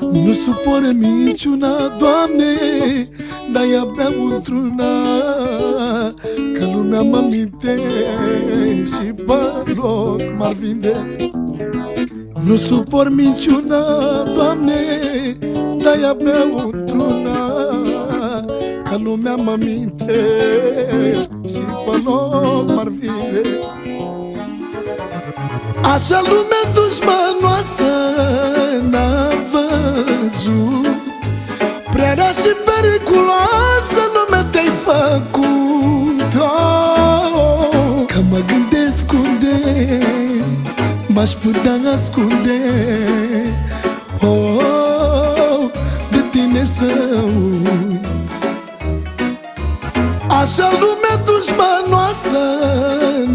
Nu supără minciuna, Doamne Dar beau într-una Că lumea mă minte Și pe loc m-ar vinde. Nu suport minciuna, Doamne Dar beau într-una Că lumea mă minte Și pe loc m-ar vinde. Așa lume dușmanoasă mă gândesc unde m-aș putea ascunde. Oh, De tine să uit. Așa lume dușmanoasă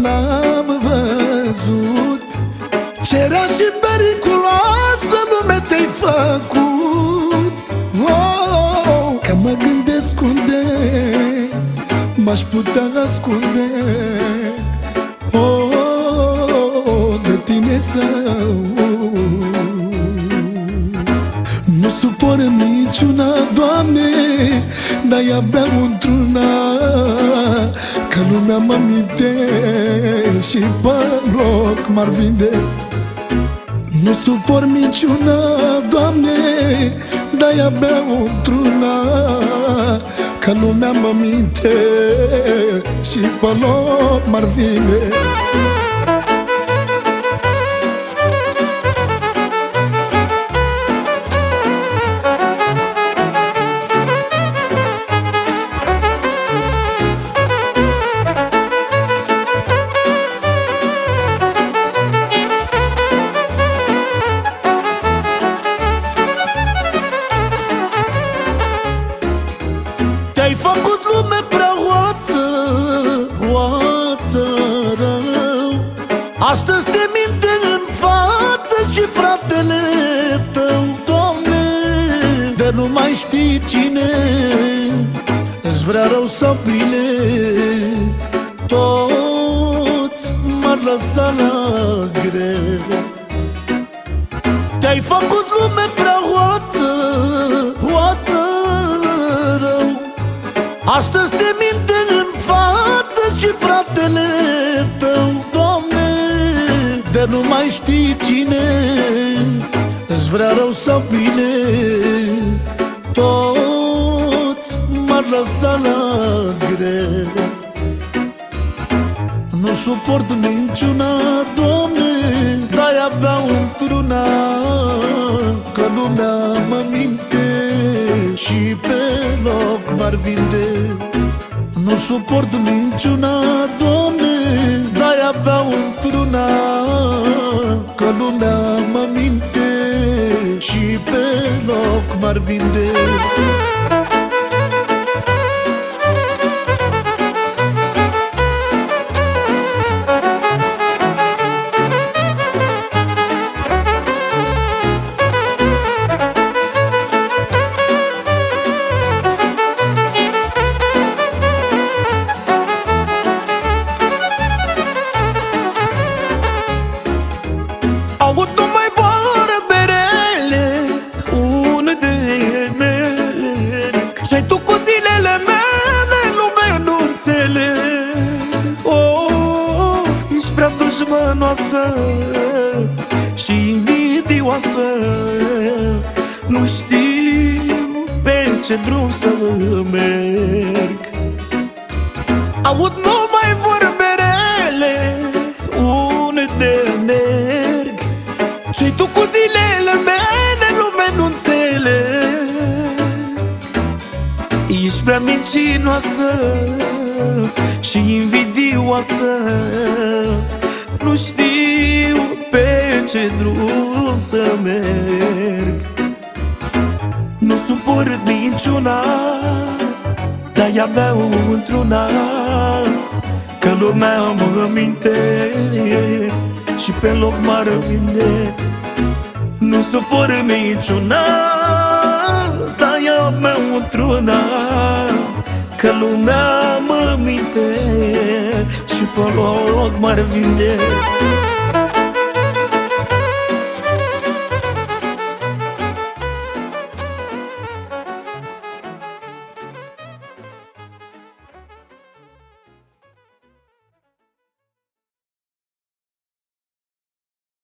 n-am văzut. Cerea și periculoasă lume te-ai făcut. Oh, Că mă gândesc unde m-aș putea ascunde De tine să nu suporă niciuna, Doamne Dar ea beau într-una Că lumea mă minte Și pe loc m-ar vinde. Nu suport minciuna, Doamne Dar ea beau într-una Că lumea mă minte Și pe loc m-ar vinde Astăzi te minte în față și fratele tău, Doamne De nu mai știi cine. Îți vrea rău sau bine Toți m-ar lăsa la greu. Te-ai făcut lume prea hoată, hoată rău. Astăzi te mai știi cine îți vrea rău sau bine Toți m-ar lăsa la greu nu suport niciuna, Doamne De-aia beau într-una Că lumea mă minte Și pe loc m-ar vinde. Nu suport niciuna, Doamne m-ar vinde dușmănoasă Și invidioasă. Nu știu pe ce drum să merg. Aud numai vorberele Unde merg. Ce tu cu zilele mele lume nu înțeleg. Ești prea mincinoasă și invidioasă Nu știu pe ce drum să merg. Nu suport niciuna Dar ea beau într-una. Că lumea mă minte Și pe loc m-ar vinde. Nu suport niciuna Dar ea beau într-una. Că lumea mă minte Și pe loc m-ar vinde